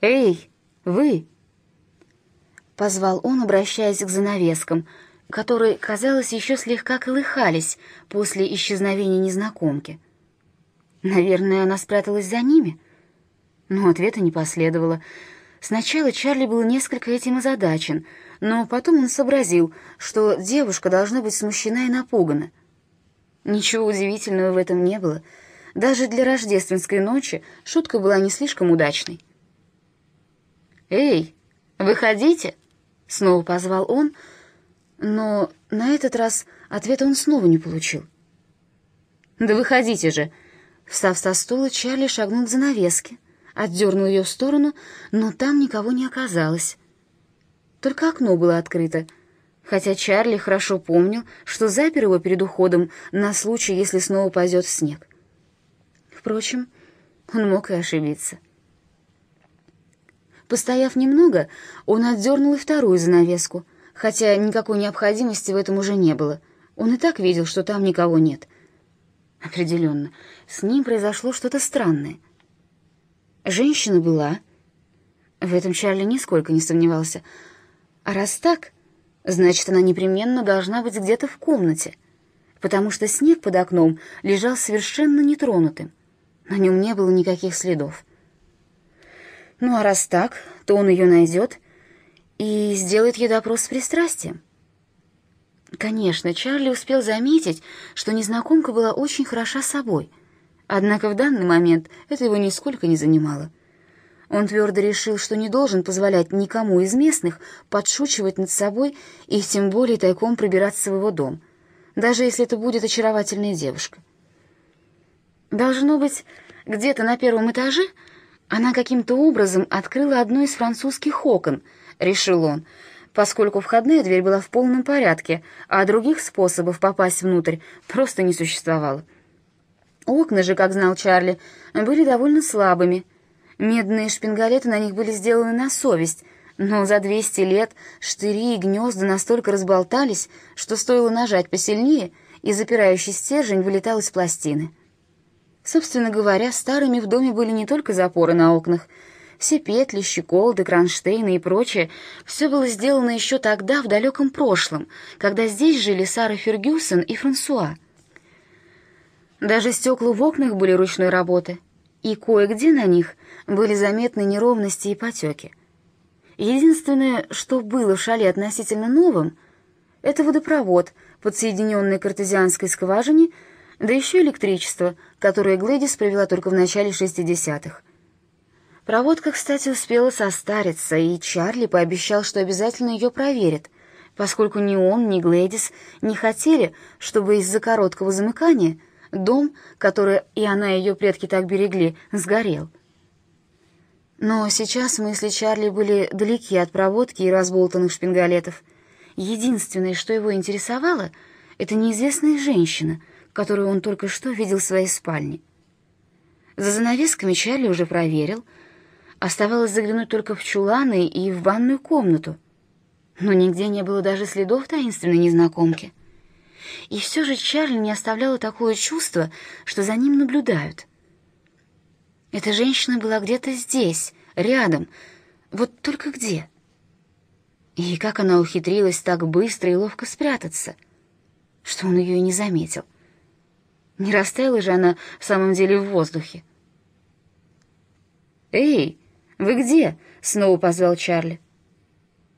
«Эй, вы!» Позвал он, обращаясь к занавескам, которые, казалось, еще слегка колыхались после исчезновения незнакомки. Наверное, она спряталась за ними? Но ответа не последовало. Сначала Чарли был несколько этим озадачен, но потом он сообразил, что девушка должна быть смущена и напугана. Ничего удивительного в этом не было. Даже для рождественской ночи шутка была не слишком удачной. «Эй, выходите!» — снова позвал он, но на этот раз ответа он снова не получил. «Да выходите же!» Встав со стула, Чарли шагнул к занавеске, отдернул ее в сторону, но там никого не оказалось. Только окно было открыто, хотя Чарли хорошо помнил, что запер его перед уходом на случай, если снова пойдет снег. Впрочем, он мог и ошибиться. Постояв немного, он отдернул и вторую занавеску, хотя никакой необходимости в этом уже не было. Он и так видел, что там никого нет. Определенно, с ним произошло что-то странное. Женщина была. В этом Чарли нисколько не сомневался. А раз так, значит, она непременно должна быть где-то в комнате, потому что снег под окном лежал совершенно нетронутым. На нем не было никаких следов. Ну а раз так, то он ее найдет и сделает ей допрос с пристрастием. Конечно, Чарли успел заметить, что незнакомка была очень хороша собой, однако в данный момент это его нисколько не занимало. Он твердо решил, что не должен позволять никому из местных подшучивать над собой и тем более тайком пробираться в его дом, даже если это будет очаровательная девушка. Должно быть, где-то на первом этаже она каким-то образом открыла одно из французских окон, решил он, поскольку входная дверь была в полном порядке, а других способов попасть внутрь просто не существовало. Окна же, как знал Чарли, были довольно слабыми. Медные шпингалеты на них были сделаны на совесть, но за 200 лет штыри и гнезда настолько разболтались, что стоило нажать посильнее, и запирающий стержень вылетал из пластины. Собственно говоря, старыми в доме были не только запоры на окнах. Все петли, щеколды, кронштейны и прочее, все было сделано еще тогда, в далеком прошлом, когда здесь жили Сара Фергюсон и Франсуа. Даже стекла в окнах были ручной работы, и кое-где на них были заметны неровности и потеки. Единственное, что было в шале относительно новым, это водопровод, подсоединенный к артезианской скважине, да еще электричество, которое Глэдис провела только в начале 60-х. Проводка, кстати, успела состариться, и Чарли пообещал, что обязательно ее проверит, поскольку ни он, ни Глэдис не хотели, чтобы из-за короткого замыкания дом, который и она и ее предки так берегли, сгорел. Но сейчас мысли Чарли были далеки от проводки и разболтанных шпингалетов. Единственное, что его интересовало, это неизвестная женщина — которую он только что видел в своей спальне. За занавесками Чарли уже проверил. Оставалось заглянуть только в чуланы и в ванную комнату. Но нигде не было даже следов таинственной незнакомки. И все же Чарли не оставляло такое чувство, что за ним наблюдают. Эта женщина была где-то здесь, рядом, вот только где? И как она ухитрилась так быстро и ловко спрятаться, что он ее и не заметил. Не растаяла же она в самом деле в воздухе. «Эй, вы где?» — снова позвал Чарли.